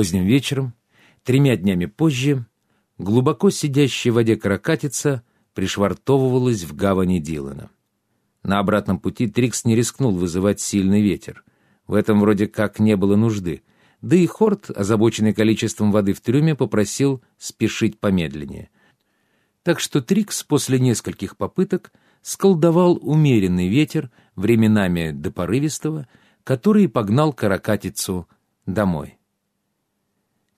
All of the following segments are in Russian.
Поздним вечером, тремя днями позже, глубоко сидящая в воде каракатица пришвартовывалась в гавани Дилана. На обратном пути Трикс не рискнул вызывать сильный ветер. В этом вроде как не было нужды. Да и Хорт, озабоченный количеством воды в трюме, попросил спешить помедленнее. Так что Трикс после нескольких попыток сколдовал умеренный ветер, временами до порывистого, который погнал каракатицу домой.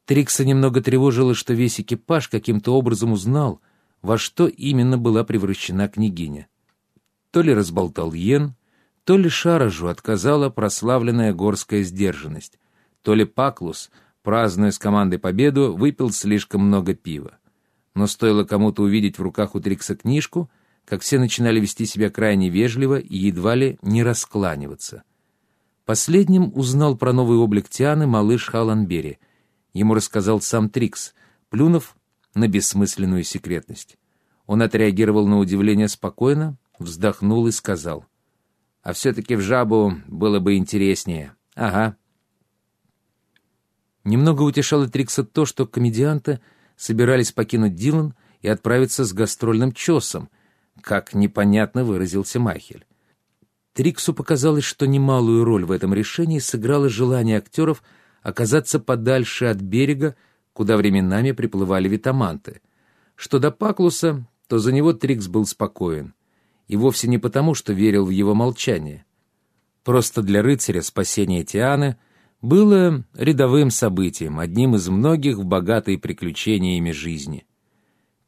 Трикса немного тревожило, что весь экипаж каким-то образом узнал, во что именно была превращена княгиня. То ли разболтал Йен, то ли Шаражу отказала прославленная горская сдержанность, то ли Паклус, празднуя с командой победу, выпил слишком много пива. Но стоило кому-то увидеть в руках у Трикса книжку, как все начинали вести себя крайне вежливо и едва ли не раскланиваться. Последним узнал про новый облик Тианы малыш Халанбери — ему рассказал сам Трикс, плюнув на бессмысленную секретность. Он отреагировал на удивление спокойно, вздохнул и сказал. «А все-таки в жабу было бы интереснее. Ага». Немного утешало Трикса то, что комедианты собирались покинуть Дилан и отправиться с гастрольным чесом, как непонятно выразился Махель. Триксу показалось, что немалую роль в этом решении сыграло желание актеров — оказаться подальше от берега, куда временами приплывали витаманты. Что до Паклуса, то за него Трикс был спокоен. И вовсе не потому, что верил в его молчание. Просто для рыцаря спасение Тианы было рядовым событием, одним из многих в богатой приключениями жизни.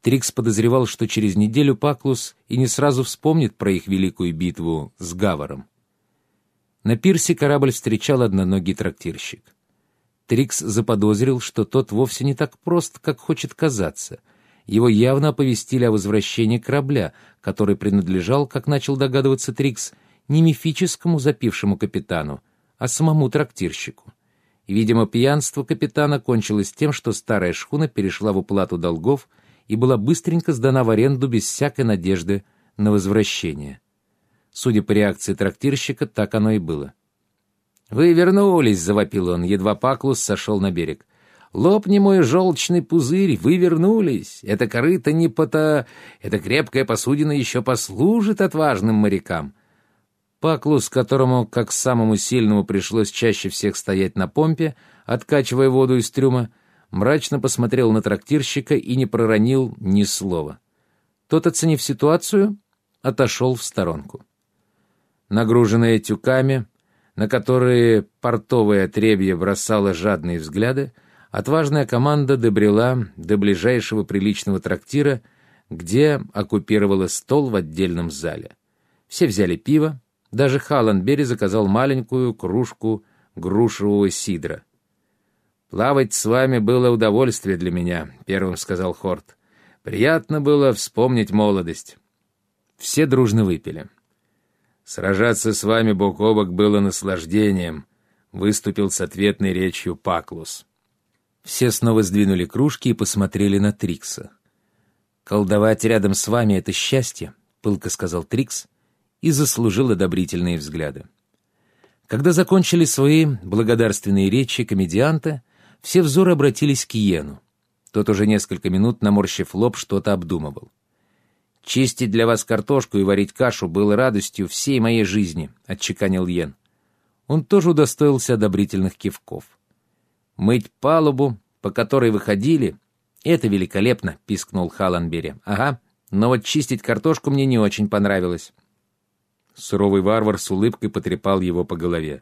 Трикс подозревал, что через неделю Паклус и не сразу вспомнит про их великую битву с Гаваром. На пирсе корабль встречал одноногий трактирщик. Трикс заподозрил, что тот вовсе не так прост, как хочет казаться. Его явно оповестили о возвращении корабля, который принадлежал, как начал догадываться Трикс, не мифическому запившему капитану, а самому трактирщику. Видимо, пьянство капитана кончилось тем, что старая шхуна перешла в уплату долгов и была быстренько сдана в аренду без всякой надежды на возвращение. Судя по реакции трактирщика, так оно и было. «Вы вернулись!» — завопил он, едва Паклус сошел на берег. «Лопни мой желчный пузырь, вы вернулись! Это корыто не пота... Эта крепкая посудина еще послужит отважным морякам!» Паклус, которому, как самому сильному, пришлось чаще всех стоять на помпе, откачивая воду из трюма, мрачно посмотрел на трактирщика и не проронил ни слова. Тот, оценив ситуацию, отошел в сторонку. Нагруженная тюками, на которые портовое отребье бросало жадные взгляды, отважная команда добрела до ближайшего приличного трактира, где оккупировала стол в отдельном зале. Все взяли пиво, даже Халанбери заказал маленькую кружку грушевого сидра. «Плавать с вами было удовольствие для меня», — первым сказал Хорт. «Приятно было вспомнить молодость». Все дружно выпили. Сражаться с вами бок о бок было наслаждением, выступил с ответной речью Паклус. Все снова сдвинули кружки и посмотрели на Трикса. «Колдовать рядом с вами — это счастье», — пылко сказал Трикс и заслужил одобрительные взгляды. Когда закончили свои благодарственные речи комедианта, все взоры обратились к Йену. Тот уже несколько минут, наморщив лоб, что-то обдумывал. «Чистить для вас картошку и варить кашу было радостью всей моей жизни», — отчеканил Йен. Он тоже удостоился одобрительных кивков. «Мыть палубу, по которой выходили, — это великолепно», — пискнул Халанбери. «Ага, но вот чистить картошку мне не очень понравилось». Суровый варвар с улыбкой потрепал его по голове.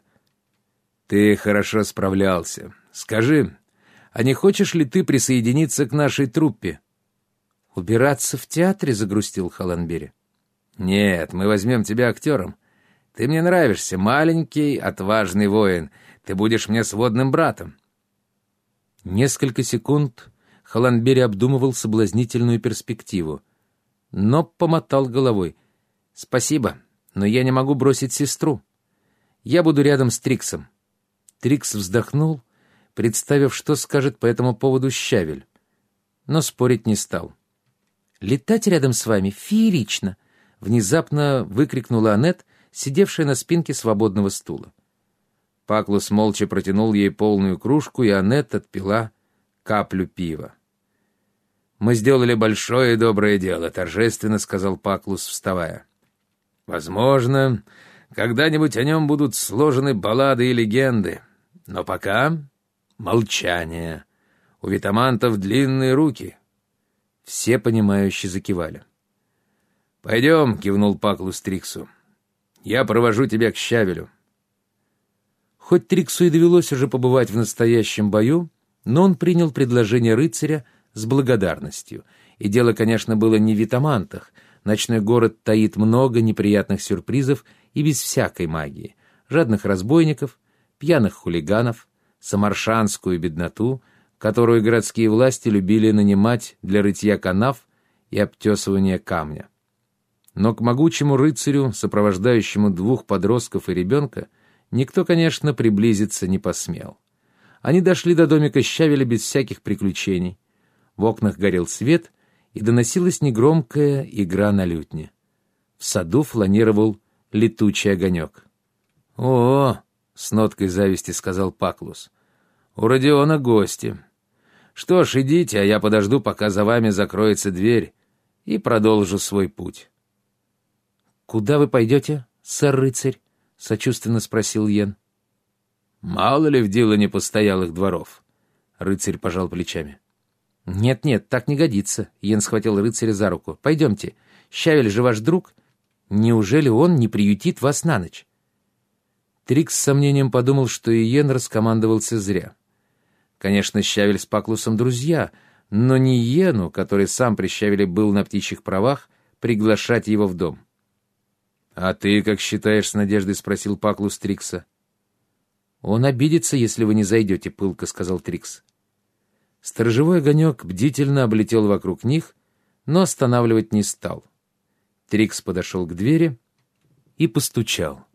«Ты хорошо справлялся. Скажи, а не хочешь ли ты присоединиться к нашей труппе?» «Убираться в театре?» — загрустил Халанбери. «Нет, мы возьмем тебя актером. Ты мне нравишься, маленький, отважный воин. Ты будешь мне сводным братом». Несколько секунд Халанбери обдумывал соблазнительную перспективу, но помотал головой. «Спасибо, но я не могу бросить сестру. Я буду рядом с Триксом». Трикс вздохнул, представив, что скажет по этому поводу Щавель, но спорить не стал. «Летать рядом с вами феерично!» — внезапно выкрикнула Аннет, сидевшая на спинке свободного стула. Паклус молча протянул ей полную кружку, и Аннет отпила каплю пива. «Мы сделали большое и доброе дело», — торжественно сказал Паклус, вставая. «Возможно, когда-нибудь о нем будут сложены баллады и легенды, но пока молчание. У витамантов длинные руки». Все понимающие закивали. «Пойдем», — кивнул Паклус Триксу. «Я провожу тебя к Щавелю». Хоть Триксу и довелось уже побывать в настоящем бою, но он принял предложение рыцаря с благодарностью. И дело, конечно, было не в витамантах. Ночной город таит много неприятных сюрпризов и без всякой магии. Жадных разбойников, пьяных хулиганов, самаршанскую бедноту, которую городские власти любили нанимать для рытья канав и обтесывания камня. Но к могучему рыцарю, сопровождающему двух подростков и ребенка, никто, конечно, приблизиться не посмел. Они дошли до домика Щавеля без всяких приключений. В окнах горел свет, и доносилась негромкая игра на лютне. В саду фланировал летучий огонек. «О!» — с ноткой зависти сказал Паклус. «У Родиона гости. Что ж, идите, а я подожду, пока за вами закроется дверь, и продолжу свой путь». «Куда вы пойдете, сэр-рыцарь?» — сочувственно спросил Йен. «Мало ли в дело непостоялых дворов», — рыцарь пожал плечами. «Нет-нет, так не годится», — Йен схватил рыцаря за руку. «Пойдемте. Щавель же ваш друг. Неужели он не приютит вас на ночь?» Трикс с сомнением подумал, что Иен раскомандовался зря. Конечно, Щавель с Паклусом друзья, но не Йену, который сам при Щавеле был на птичьих правах, приглашать его в дом. «А ты как считаешь с надеждой?» — спросил Паклус Трикса. «Он обидится, если вы не зайдете», — пылко сказал Трикс. Сторожевой огонек бдительно облетел вокруг них, но останавливать не стал. Трикс подошел к двери и постучал.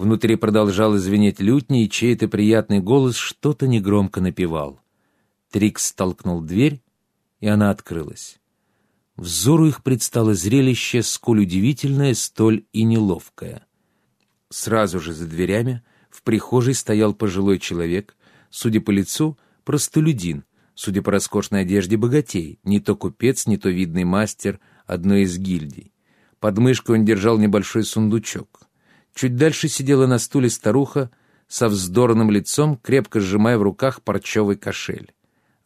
Внутри продолжал звенеть лютни, и чей-то приятный голос что-то негромко напевал. Трикс толкнул дверь, и она открылась. Взору их предстало зрелище, сколь удивительное, столь и неловкое. Сразу же за дверями в прихожей стоял пожилой человек, судя по лицу, простолюдин, судя по роскошной одежде, богатей, не то купец, не то видный мастер одной из гильдий. Под мышкой он держал небольшой сундучок. Чуть дальше сидела на стуле старуха со вздорным лицом, крепко сжимая в руках парчевый кошель.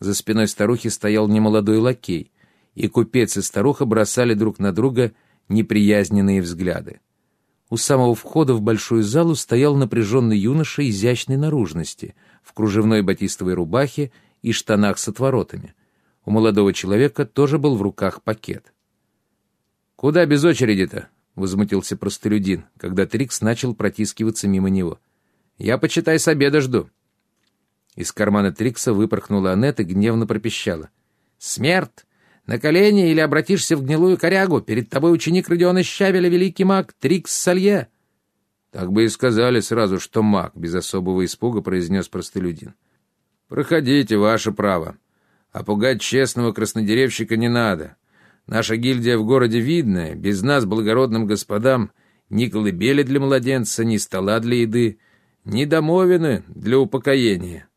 За спиной старухи стоял немолодой лакей, и купец и старуха бросали друг на друга неприязненные взгляды. У самого входа в большую залу стоял напряженный юноша изящной наружности, в кружевной батистовой рубахе и штанах с отворотами. У молодого человека тоже был в руках пакет. «Куда без очереди-то?» — возмутился простолюдин, когда Трикс начал протискиваться мимо него. «Я, почитай, с обеда жду». Из кармана Трикса выпорхнула Аннет и гневно пропищала. «Смерть! На колени или обратишься в гнилую корягу. Перед тобой ученик Родиона Щавеля, великий маг Трикс Салье. Так бы и сказали сразу, что маг, без особого испуга произнес простолюдин. Проходите, ваше право. А пугать честного краснодеревщика не надо. Наша гильдия в городе видная, без нас, благородным господам, ни колыбели для младенца, ни стола для еды, ни домовины для упокоения.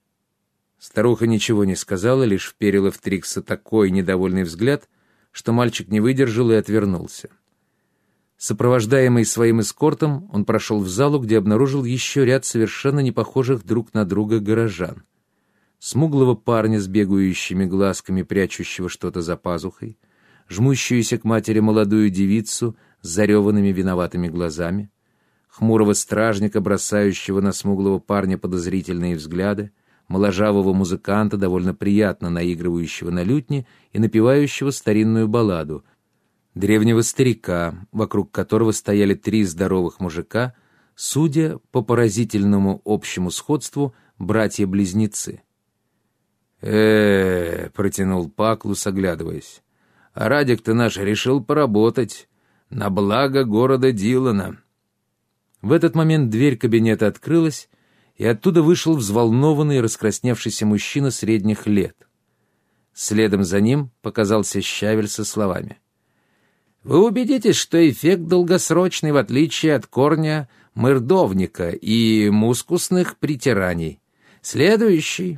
Старуха ничего не сказала, лишь вперила в Трикса такой недовольный взгляд, что мальчик не выдержал и отвернулся. Сопровождаемый своим эскортом, он прошел в залу, где обнаружил еще ряд совершенно не похожих друг на друга горожан. Смуглого парня с бегающими глазками, прячущего что-то за пазухой, жмущуюся к матери молодую девицу с зареванными виноватыми глазами, хмурого стражника, бросающего на смуглого парня подозрительные взгляды, моложавого музыканта, довольно приятно наигрывающего на лютне и напевающего старинную балладу, древнего старика, вокруг которого стояли три здоровых мужика, судя по поразительному общему сходству, братья-близнецы. э протянул Паклус, оглядываясь. «А Радик-то наш решил поработать на благо города Дилана». В этот момент дверь кабинета открылась, и оттуда вышел взволнованный раскрасневшийся мужчина средних лет. Следом за ним показался Щавель со словами. Вы убедитесь, что эффект долгосрочный, в отличие от корня мырдовника и мускусных притираний. Следующий.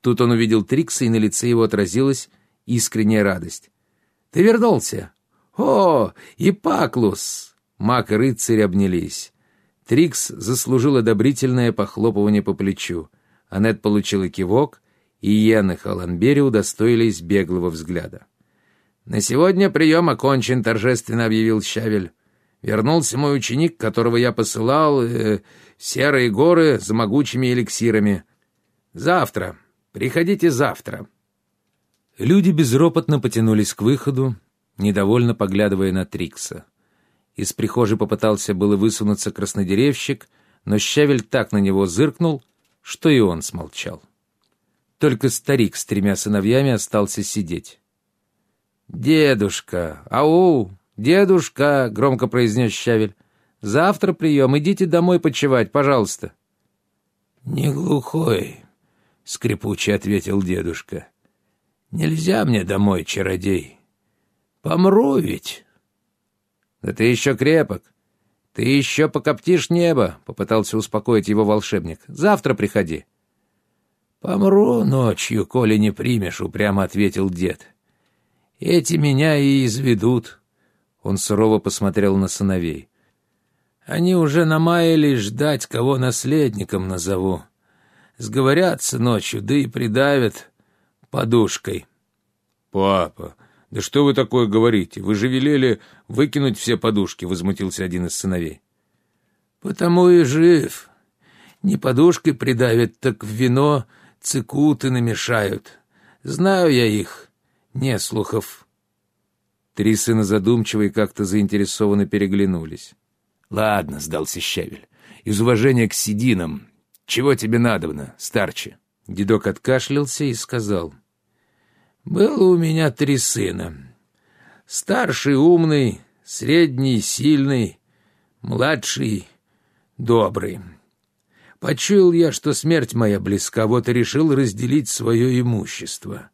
Тут он увидел Трикса, и на лице его отразилась искренняя радость. «Ты вернулся!» «О, и Паклус!» Мак и рыцарь обнялись. Трикс заслужил одобрительное похлопывание по плечу. Аннет получила кивок, и Йен и Холланбери удостоились беглого взгляда. «На сегодня прием окончен», — торжественно объявил Щавель. «Вернулся мой ученик, которого я посылал э, в серые горы за могучими эликсирами. Завтра. Приходите завтра». Люди безропотно потянулись к выходу, недовольно поглядывая на Трикса. Из прихожей попытался было высунуться краснодеревщик, но Щавель так на него зыркнул, что и он смолчал. Только старик с тремя сыновьями остался сидеть. «Дедушка! Ау! Дедушка!» — громко произнес Щавель. «Завтра прием. Идите домой почевать, пожалуйста». «Не глухой», — скрипуче ответил дедушка. «Нельзя мне домой, чародей. Помру ведь». «Да ты еще крепок. Ты еще покоптишь небо», — попытался успокоить его волшебник. «Завтра приходи». «Помру ночью, коли не примешь», — упрямо ответил дед. «Эти меня и изведут». Он сурово посмотрел на сыновей. «Они уже намаялись ждать, кого наследником назову. Сговорятся ночью, да и придавят подушкой». «Папа, да что вы такое говорите? Вы же велели выкинуть все подушки», — возмутился один из сыновей. «Потому и жив. Не подушкой придавят, так в вино цикуты намешают. Знаю я их, не слухов. Три сына задумчиво и как-то заинтересованно переглянулись. «Ладно», — сдался Щавель, — «из уважения к сединам. Чего тебе надобно, старче?» Дедок откашлялся и сказал. «Было у меня три сына. Старший умный, средний сильный, младший добрый. Почуял я, что смерть моя близка, вот и решил разделить свое имущество.